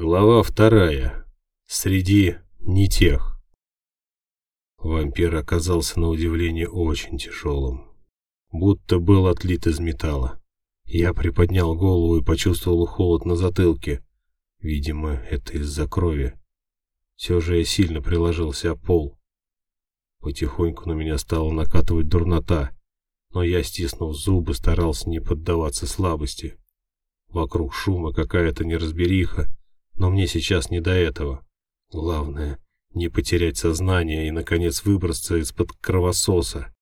Глава вторая. Среди не тех. Вампир оказался на удивление очень тяжелым. Будто был отлит из металла. Я приподнял голову и почувствовал холод на затылке. Видимо, это из-за крови. Все же я сильно приложился о пол. Потихоньку на меня стала накатывать дурнота, но я, стиснув зубы, старался не поддаваться слабости. Вокруг шума какая-то неразбериха, но мне сейчас не до этого. Главное, не потерять сознание и, наконец, выбраться из-под кровососа.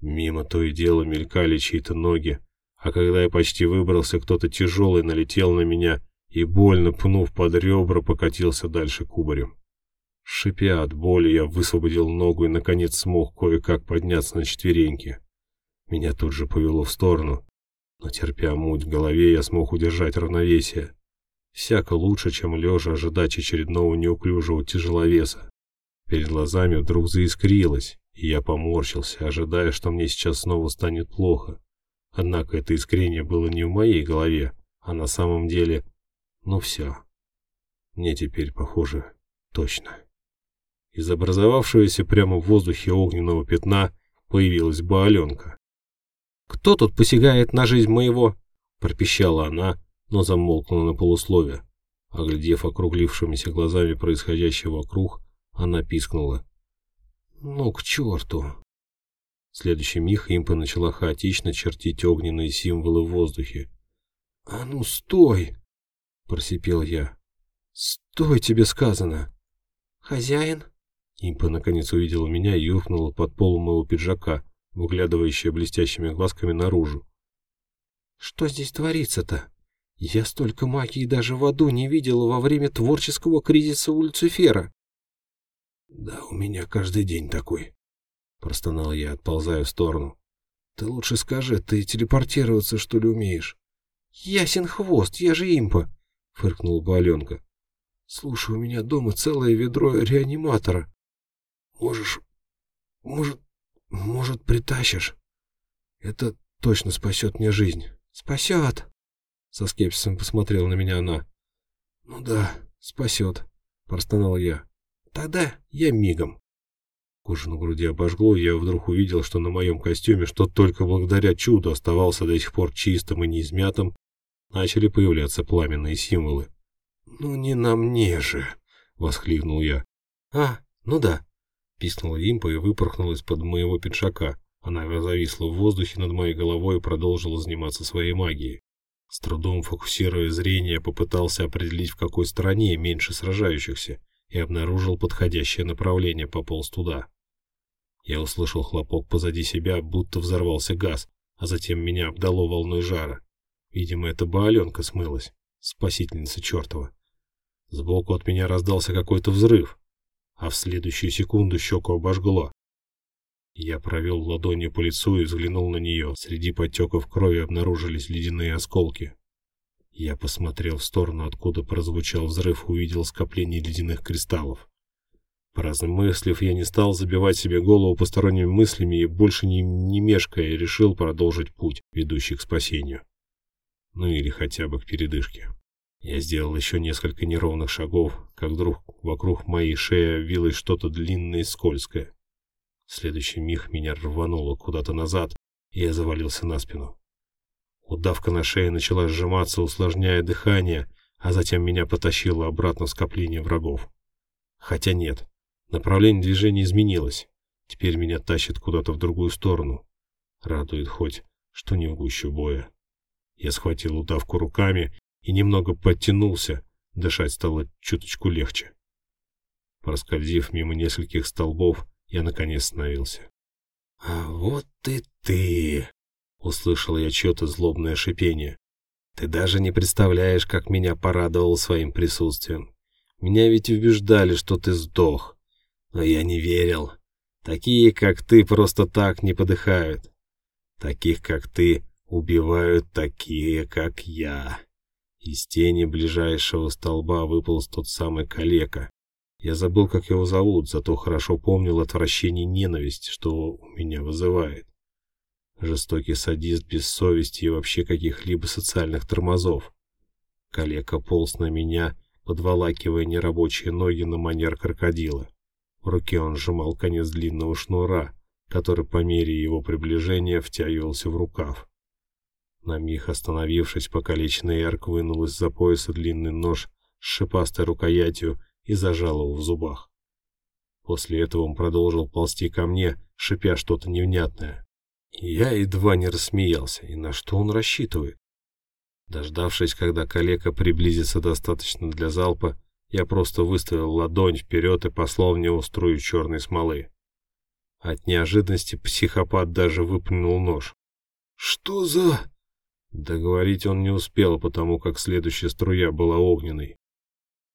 Мимо то и дело мелькали чьи-то ноги, а когда я почти выбрался, кто-то тяжелый налетел на меня и, больно пнув под ребра, покатился дальше кубарем. Шипя от боли, я высвободил ногу и, наконец, смог кое-как подняться на четвереньки. Меня тут же повело в сторону, но, терпя муть в голове, я смог удержать равновесие. Всяко лучше, чем лежа ожидать очередного неуклюжего тяжеловеса. Перед глазами вдруг заискрилось, и я поморщился, ожидая, что мне сейчас снова станет плохо. Однако это искрение было не в моей голове, а на самом деле... Ну все. Мне теперь, похоже, точно. Из образовавшегося прямо в воздухе огненного пятна появилась Бааленка. «Кто тут посягает на жизнь моего?» — пропищала она, но замолкнула на полуслове. Оглядев округлившимися глазами происходящее вокруг, она пискнула. «Ну, к черту!» В следующий миг импа начала хаотично чертить огненные символы в воздухе. «А ну, стой!» — просипел я. «Стой, тебе сказано!» «Хозяин?» Импа наконец увидела меня и юркнула под полу моего пиджака, выглядывающая блестящими глазками наружу. «Что здесь творится-то?» Я столько магии даже в аду не видела во время творческого кризиса у Люцифера. Да, у меня каждый день такой, простонал я, отползая в сторону. Ты лучше скажи, ты телепортироваться что ли умеешь? Ясен хвост, я же импа, фыркнула Баленка. Слушай, у меня дома целое ведро реаниматора. Можешь, может, может, притащишь? Это точно спасет мне жизнь. Спасет, со скепсисом посмотрела на меня она. «Ну да, спасет», — простонал я. «Тогда я мигом». Кожу на груди обожгло, и я вдруг увидел, что на моем костюме, что только благодаря чуду оставался до сих пор чистым и неизмятым, начали появляться пламенные символы. «Ну не на мне же!» — воскликнул я. «А, ну да!» — пискнула импа и выпорхнула из-под моего пиджака. Она зависла в воздухе над моей головой и продолжила заниматься своей магией. С трудом фокусируя зрение, попытался определить, в какой стороне меньше сражающихся, и обнаружил подходящее направление, пополз туда. Я услышал хлопок позади себя, будто взорвался газ, а затем меня обдало волной жара. Видимо, эта бааленка смылась, спасительница чертова. Сбоку от меня раздался какой-то взрыв, а в следующую секунду щеку обожгло. Я провел ладонью по лицу и взглянул на нее. Среди подтеков крови обнаружились ледяные осколки. Я посмотрел в сторону, откуда прозвучал взрыв, увидел скопление ледяных кристаллов. Поразмыслив, я не стал забивать себе голову посторонними мыслями и больше не, не мешкая решил продолжить путь, ведущий к спасению. Ну или хотя бы к передышке. Я сделал еще несколько неровных шагов, как вдруг вокруг моей шеи вилось что-то длинное и скользкое. Следующий миг меня рвануло куда-то назад, и я завалился на спину. Удавка на шее начала сжиматься, усложняя дыхание, а затем меня потащило обратно в скопление врагов. Хотя нет, направление движения изменилось. Теперь меня тащит куда-то в другую сторону. Радует хоть, что не в гущу боя. Я схватил удавку руками и немного подтянулся, дышать стало чуточку легче. Проскользив мимо нескольких столбов, я наконец остановился. «А вот и ты!» — услышал я чье-то злобное шипение. «Ты даже не представляешь, как меня порадовал своим присутствием. Меня ведь убеждали, что ты сдох. Но я не верил. Такие, как ты, просто так не подыхают. Таких, как ты, убивают такие, как я». Из тени ближайшего столба выполз тот самый калека, я забыл, как его зовут, зато хорошо помнил отвращение и ненависть, что у меня вызывает. Жестокий садист без совести и вообще каких-либо социальных тормозов. Калека полз на меня, подволакивая нерабочие ноги на манер крокодила. В руке он сжимал конец длинного шнура, который по мере его приближения втягивался в рукав. На миг остановившись, покалеченный Эрк вынул из-за пояса длинный нож с шипастой рукоятью и зажал его в зубах. После этого он продолжил ползти ко мне, шипя что-то невнятное. Я едва не рассмеялся, и на что он рассчитывает? Дождавшись, когда калека приблизится достаточно для залпа, я просто выставил ладонь вперед и послал в него струю черной смолы. От неожиданности психопат даже выплюнул нож. «Что за...» Договорить он не успел, потому как следующая струя была огненной.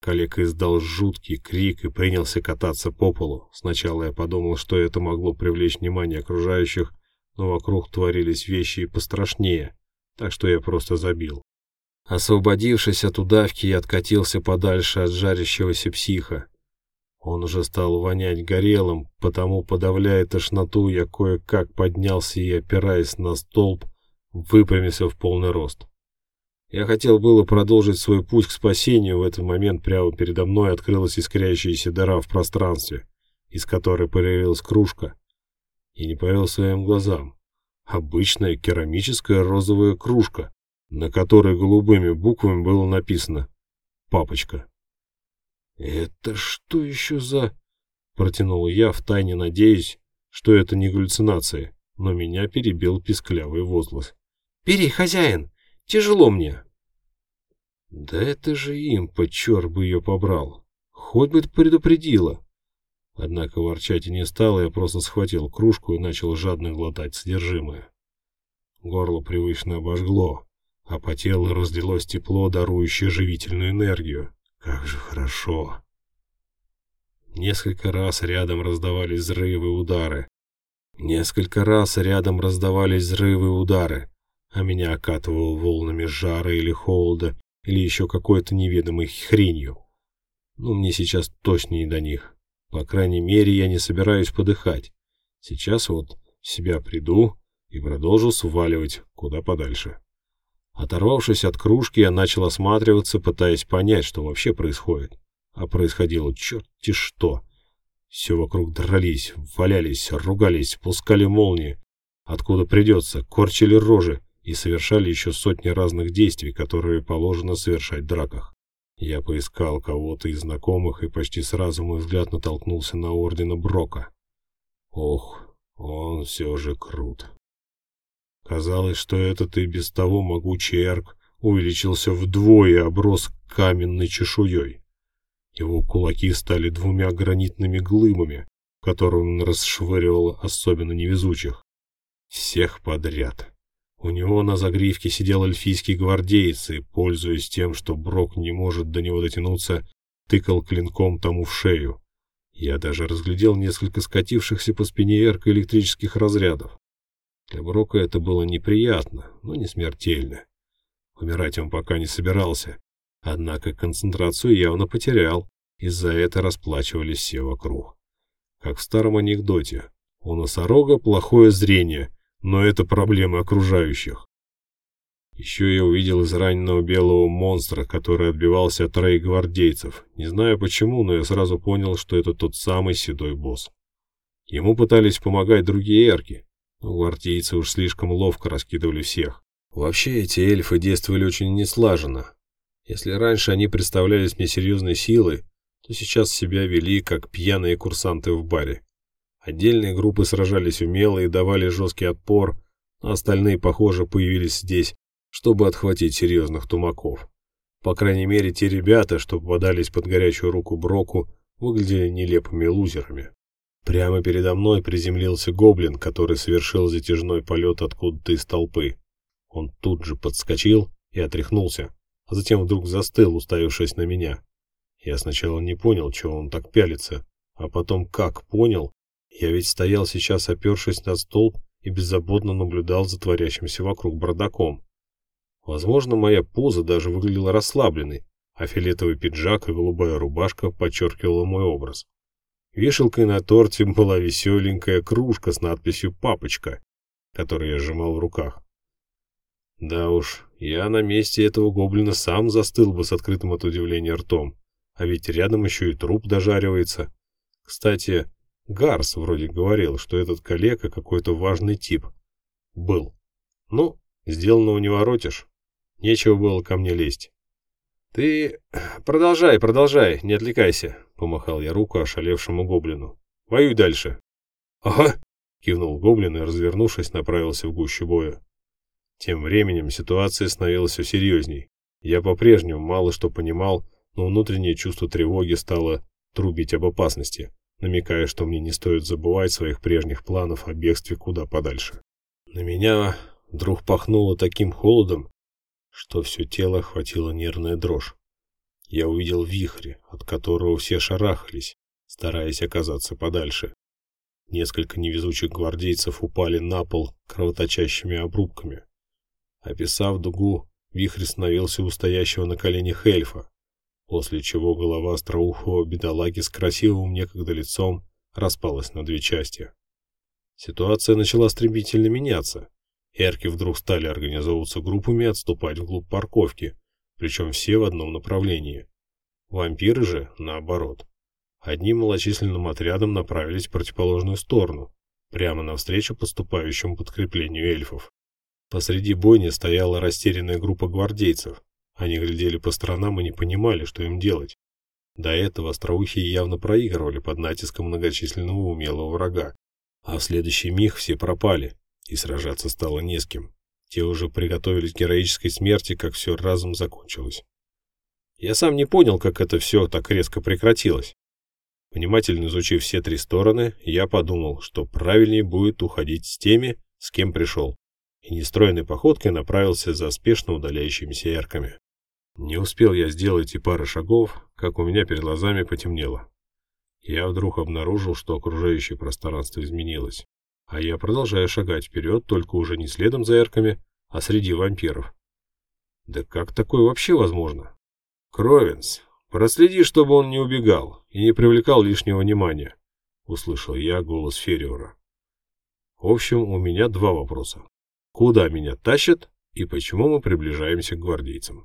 Калека издал жуткий крик и принялся кататься по полу. Сначала я подумал, что это могло привлечь внимание окружающих, но вокруг творились вещи и пострашнее, так что я просто забил. Освободившись от удавки, я откатился подальше от жарящегося психа. Он уже стал вонять горелым, потому, подавляя тошноту, я кое-как поднялся и, опираясь на столб, выпрямился в полный рост. Я хотел было продолжить свой путь к спасению, в этот момент прямо передо мной открылась искрящаяся дыра в пространстве, из которой появилась кружка. И не поверил своим глазам. Обычная керамическая розовая кружка, на которой голубыми буквами было написано «Папочка». «Это что еще за...» — протянул я, втайне надеясь, что это не галлюцинация, но меня перебил писклявый возглас. «Бери, хозяин! Тяжело мне!» «Да это же импа, черт бы ее побрал! Хоть бы предупредила!» Однако ворчать и не стал, я просто схватил кружку и начал жадно глотать содержимое. Горло привычно обожгло, а по телу разлилось тепло, дарующее живительную энергию. Как же хорошо. Несколько раз рядом раздавались взрывы и удары. Несколько раз рядом раздавались взрывы и удары, а меня окатывало волнами жара или холода, или еще какой-то неведомой хренью. Но мне сейчас точно не до них. По крайней мере, я не собираюсь подыхать. Сейчас вот в себя приду и продолжу сваливать куда подальше. Оторвавшись от кружки, я начал осматриваться, пытаясь понять, что вообще происходит. А происходило черти что. Все вокруг дрались, валялись, ругались, пускали молнии. Откуда придется, корчили рожи и совершали еще сотни разных действий, которые положено совершать в драках. Я поискал кого-то из знакомых и почти сразу мой взгляд натолкнулся на ордена Брока. Ох, он все же крут. Казалось, что этот и без того могучий эрк увеличился вдвое оброс каменной чешуей. Его кулаки стали двумя гранитными глыбами, которые он расшвыривал особенно невезучих. Всех подряд. У него на загривке сидел эльфийский гвардеец и, пользуясь тем, что Брок не может до него дотянуться, тыкал клинком тому в шею. Я даже разглядел несколько скатившихся по спине эрка электрических разрядов. Для Брока это было неприятно, но не смертельно. Умирать он пока не собирался, однако концентрацию явно потерял, и за это расплачивались все вокруг. Как в старом анекдоте, у носорога плохое зрение, но это проблемы окружающих. Еще я увидел израненного белого монстра, который отбивался от троих гвардейцев. Не знаю почему, но я сразу понял, что это тот самый седой босс. Ему пытались помогать другие эрки, Гвардейцы уж слишком ловко раскидывали всех. Вообще эти эльфы действовали очень неслаженно. Если раньше они представлялись мне серьезной силой, то сейчас себя вели как пьяные курсанты в баре. Отдельные группы сражались умело и давали жесткий отпор, а остальные, похоже, появились здесь, чтобы отхватить серьезных тумаков. По крайней мере, те ребята, что попадались под горячую руку Броку, выглядели нелепыми лузерами. Прямо передо мной приземлился гоблин, который совершил затяжной полет откуда-то из толпы. Он тут же подскочил и отряхнулся, а затем вдруг застыл, уставившись на меня. Я сначала не понял, чего он так пялится, а потом как понял. Я ведь стоял сейчас, опершись на столб, и беззаботно наблюдал за творящимся вокруг бардаком. Возможно, моя поза даже выглядела расслабленной, а фиолетовый пиджак и голубая рубашка подчеркивала мой образ. Вешалкой на торте была веселенькая кружка с надписью «Папочка», которую я сжимал в руках. Да уж, я на месте этого гоблина сам застыл бы с открытым от удивления ртом, А ведь рядом еще и труп дожаривается. Кстати, Гарс вроде говорил, что этот коллега какой-то важный тип. Был. Ну, сделанного не воротишь. Нечего было ко мне лезть. «Ты продолжай, продолжай, не отвлекайся», — помахал я руку ошалевшему гоблину. «Воюй дальше». «Ага», — кивнул гоблин и, развернувшись, направился в гущу боя. Тем временем ситуация становилась все серьезней. Я по-прежнему мало что понимал, но внутреннее чувство тревоги стало трубить об опасности, намекая, что мне не стоит забывать своих прежних планов о бегстве куда подальше. На меня вдруг пахнуло таким холодом, что все тело охватило нервная дрожь. Я увидел вихрь, от которого все шарахались, стараясь оказаться подальше. Несколько невезучих гвардейцев упали на пол кровоточащими обрубками. Описав дугу, вихрь становился у стоящего на коленях эльфа, после чего голова остроухого бедолаги с красивым некогда лицом распалась на две части. Ситуация начала стремительно меняться. Эрки вдруг стали организовываться группами и отступать вглубь парковки, причем все в одном направлении. Вампиры же, наоборот, одним малочисленным отрядом направились в противоположную сторону, прямо навстречу поступающему подкреплению эльфов. Посреди бойни стояла растерянная группа гвардейцев. Они глядели по сторонам и не понимали, что им делать. До этого остроухие явно проигрывали под натиском многочисленного умелого врага. А в следующий миг все пропали, и сражаться стало не с кем. Те уже приготовились к героической смерти, как все разом закончилось. Я сам не понял, как это все так резко прекратилось. Внимательно изучив все три стороны, я подумал, что правильнее будет уходить с теми, с кем пришел и нестройной походкой направился за спешно удаляющимися ярками. Не успел я сделать и пары шагов, как у меня перед глазами потемнело. Я вдруг обнаружил, что окружающее пространство изменилось, а я продолжаю шагать вперед, только уже не следом за ярками, а среди вампиров. Да как такое вообще возможно? Кровенс, проследи, чтобы он не убегал и не привлекал лишнего внимания, услышал я голос Фериора. В общем, у меня два вопроса. Куда меня тащат и почему мы приближаемся к гвардейцам?